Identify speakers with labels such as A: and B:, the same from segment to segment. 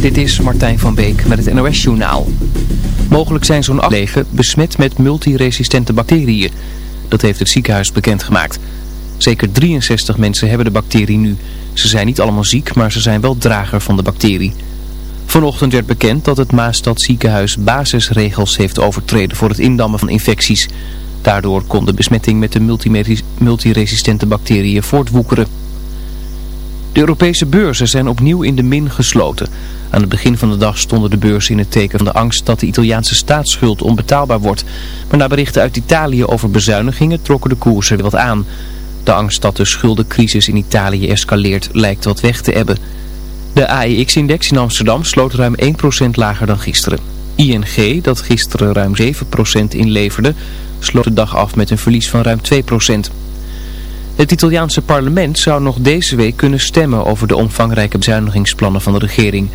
A: Dit is Martijn van Beek met het NOS-journaal. Mogelijk zijn zo'n acht leven besmet met multiresistente bacteriën. Dat heeft het ziekenhuis bekendgemaakt. Zeker 63 mensen hebben de bacterie nu. Ze zijn niet allemaal ziek, maar ze zijn wel drager van de bacterie. Vanochtend werd bekend dat het Maastad ziekenhuis basisregels heeft overtreden voor het indammen van infecties. Daardoor kon de besmetting met de multiresistente bacteriën voortwoekeren. De Europese beurzen zijn opnieuw in de min gesloten. Aan het begin van de dag stonden de beurzen in het teken van de angst dat de Italiaanse staatsschuld onbetaalbaar wordt. Maar na berichten uit Italië over bezuinigingen trokken de koersen weer wat aan. De angst dat de schuldencrisis in Italië escaleert lijkt wat weg te ebben. De AEX-index in Amsterdam sloot ruim 1% lager dan gisteren. ING, dat gisteren ruim 7% inleverde, sloot de dag af met een verlies van ruim 2%. Het Italiaanse parlement zou nog deze week kunnen stemmen over de omvangrijke bezuinigingsplannen van de regering.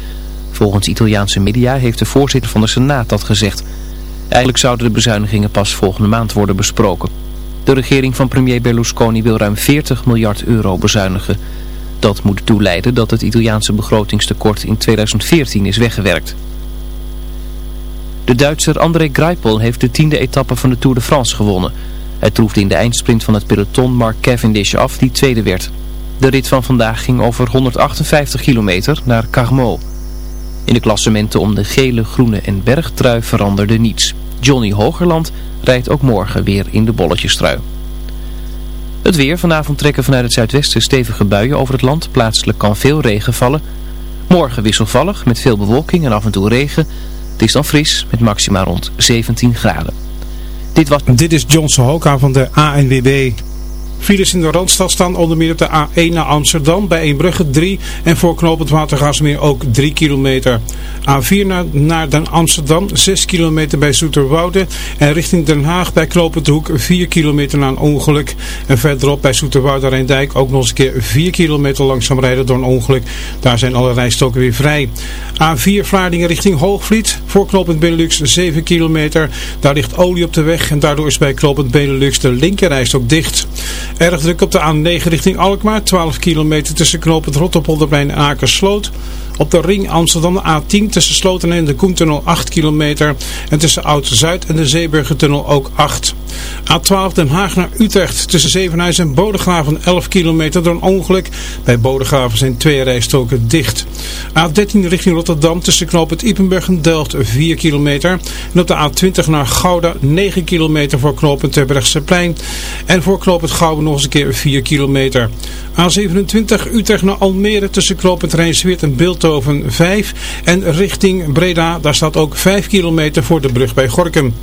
A: Volgens Italiaanse media heeft de voorzitter van de Senaat dat gezegd. Eigenlijk zouden de bezuinigingen pas volgende maand worden besproken. De regering van premier Berlusconi wil ruim 40 miljard euro bezuinigen. Dat moet toeleiden dat het Italiaanse begrotingstekort in 2014 is weggewerkt. De Duitser André Greipel heeft de tiende etappe van de Tour de France gewonnen. Hij troefde in de eindsprint van het peloton Mark Cavendish af die tweede werd. De rit van vandaag ging over 158 kilometer naar Carmo. In de klassementen om de gele, groene en bergtrui veranderde niets. Johnny Hogerland rijdt ook morgen weer in de bolletjestrui. Het weer. Vanavond trekken vanuit het zuidwesten stevige buien over het land. Plaatselijk kan veel regen vallen. Morgen wisselvallig met veel bewolking en af en toe regen. Het is dan fris met maxima rond 17 graden.
B: Dit, was... Dit is John Sohoka van de ANWB. Files in de Randstad staan onder meer op de A1 naar Amsterdam bij Eembrugge 3 en voor knooppunt Watergasmeer ook 3 kilometer. A4 naar, naar Den Amsterdam 6 kilometer bij Zoeterwoude en richting Den Haag bij knooppunt Hoek 4 kilometer na een ongeluk. En verderop bij Zoeterwoude Rijndijk ook nog eens een keer 4 kilometer langzaam rijden door een ongeluk. Daar zijn alle rijstoken weer vrij. A4 Vlaardingen richting Hoogvliet voor knooppunt Benelux 7 kilometer. Daar ligt olie op de weg en daardoor is bij knooppunt Benelux de linkerrijstok dicht. Erg druk op de A9 richting Alkmaar. 12 kilometer tussen knooppunt Rotterpolderplein en Akersloot. Op de ring Amsterdam de A10 tussen Sloten en de Koentunnel 8 kilometer. En tussen Oud-Zuid en de Zeeburgertunnel ook 8. A12 Den Haag naar Utrecht tussen Zevenhuis en Bodegraven 11 kilometer door een ongeluk. Bij Bodegraven zijn twee rijstoken dicht. A13 richting Rotterdam tussen knooppunt Ipenburg en Delft 4 kilometer. En op de A20 naar Gouda 9 kilometer voor knooppunt Terbrechtseplein. En voor knooppunt Gouda nog eens een keer 4 kilometer. A27 Utrecht naar Almere tussen knooppunt Rijnsweert en Beeldhoven 5. En richting Breda, daar staat ook 5 kilometer voor de brug bij Gorkum.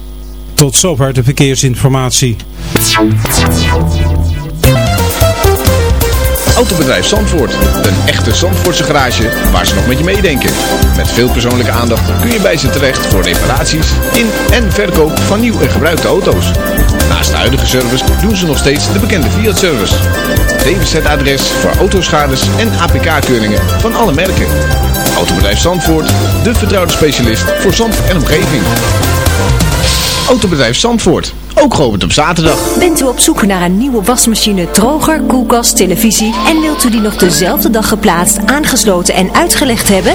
B: Tot zover de verkeersinformatie.
C: Autobedrijf Zandvoort. Een echte Zandvoortse garage waar ze nog met je meedenken. Met veel persoonlijke aandacht kun je bij ze terecht voor reparaties in en verkoop van nieuw en gebruikte auto's. Naast de huidige service doen ze nog steeds de bekende Fiat-service. DWZ-adres voor autoschades en APK-keuringen van alle merken. Autobedrijf Zandvoort, de vertrouwde specialist voor zand en omgeving. Autobedrijf Zandvoort. Ook geopend op zaterdag.
D: Bent u op zoek naar een nieuwe wasmachine, droger, koelkast, televisie en wilt u die nog dezelfde dag geplaatst, aangesloten en uitgelegd hebben?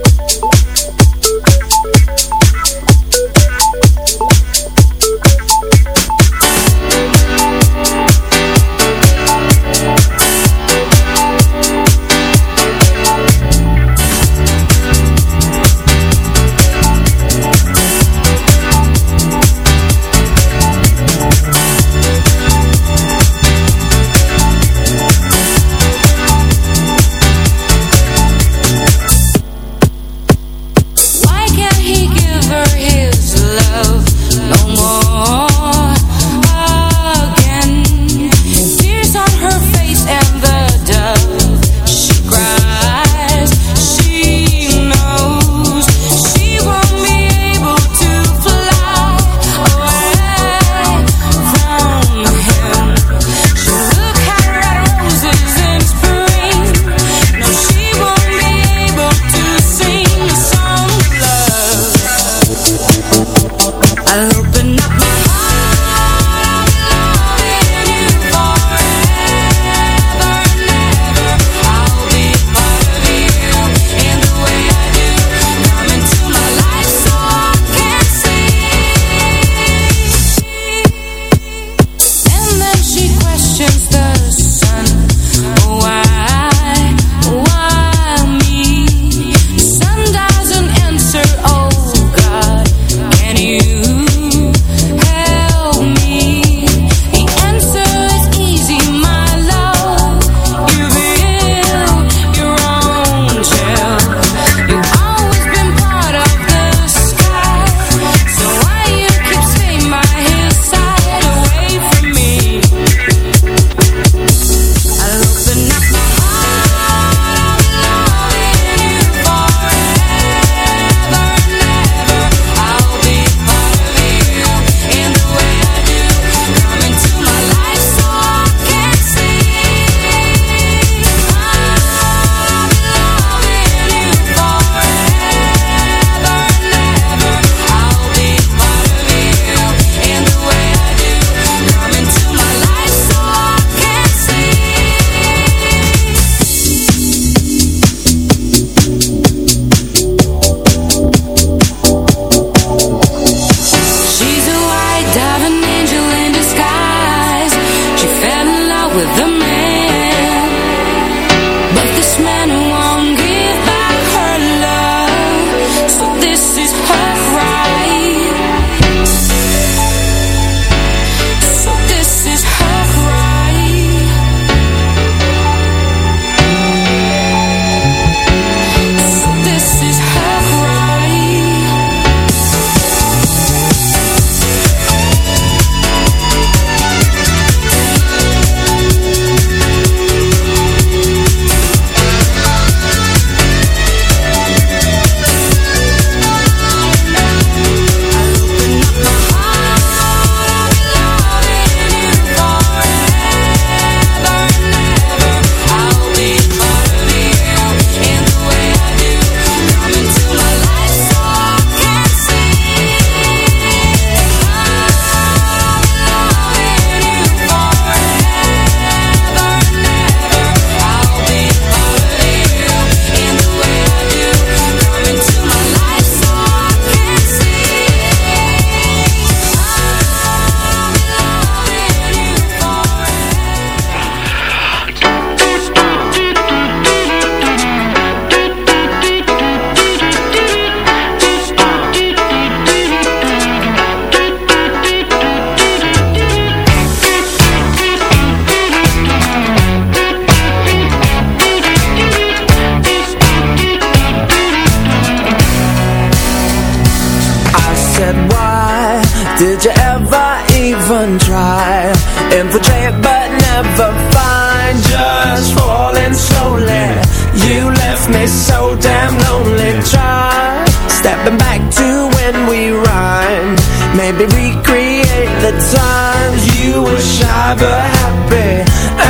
E: ever happy.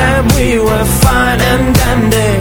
E: And we were fine and dandy.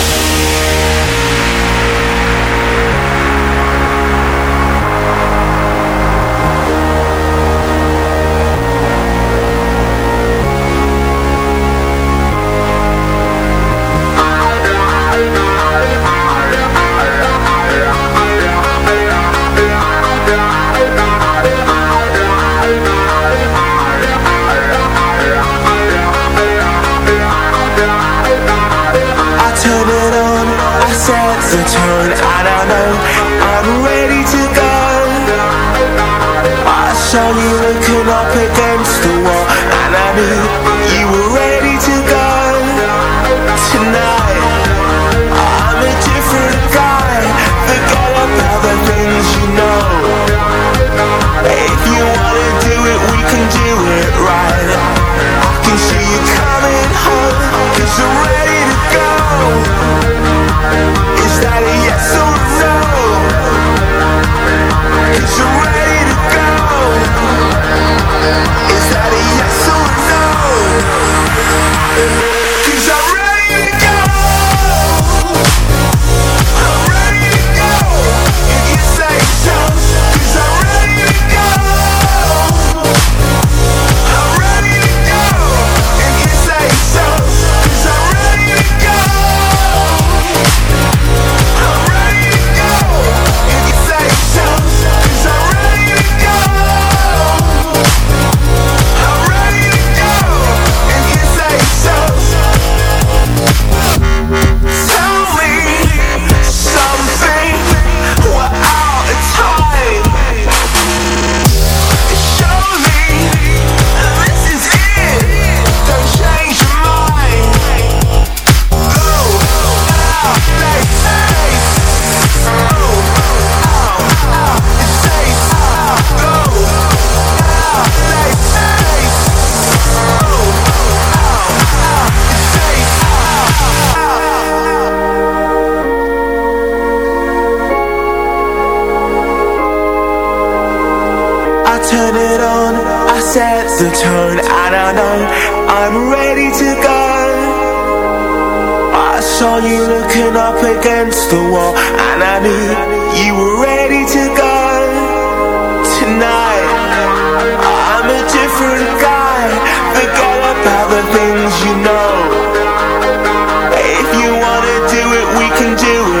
E: Beleef het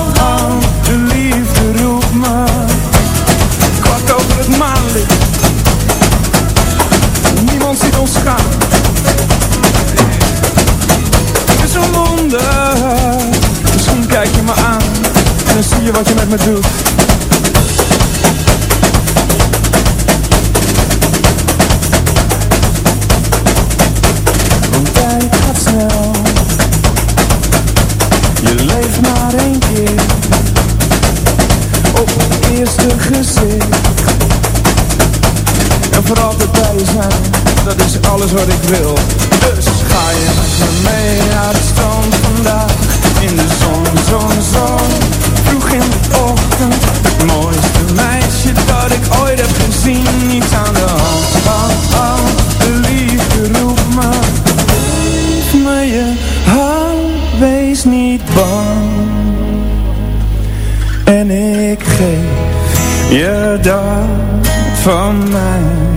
F: wat je met me doet. Want tijd gaat snel. Je leeft maar één keer. Op het eerste gezicht. En voor altijd bij je zijn. Dat is alles wat ik wil. Dus ga je met me naar het strand vandaag. In de zon, zon, zon Vroeg in de ochtend. Het mooiste meisje dat ik ooit heb gezien. Niets aan de hand, hand, hand De liefde roept me. Geef me je hand Wees niet bang. En ik geef je dat van mij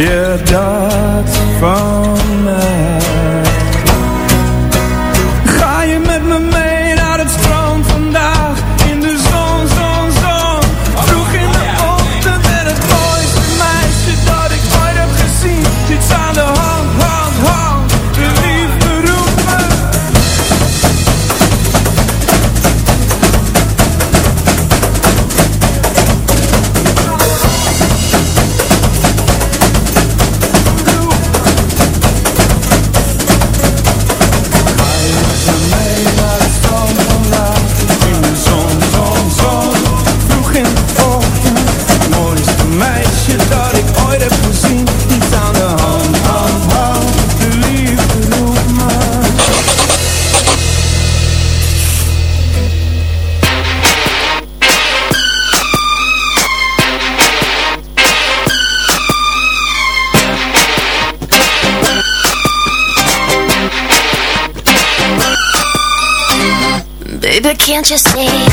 F: geef je dat
G: Can't you see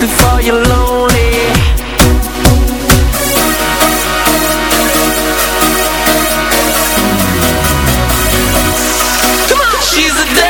G: before you're
H: lonely. Come on,
I: she's a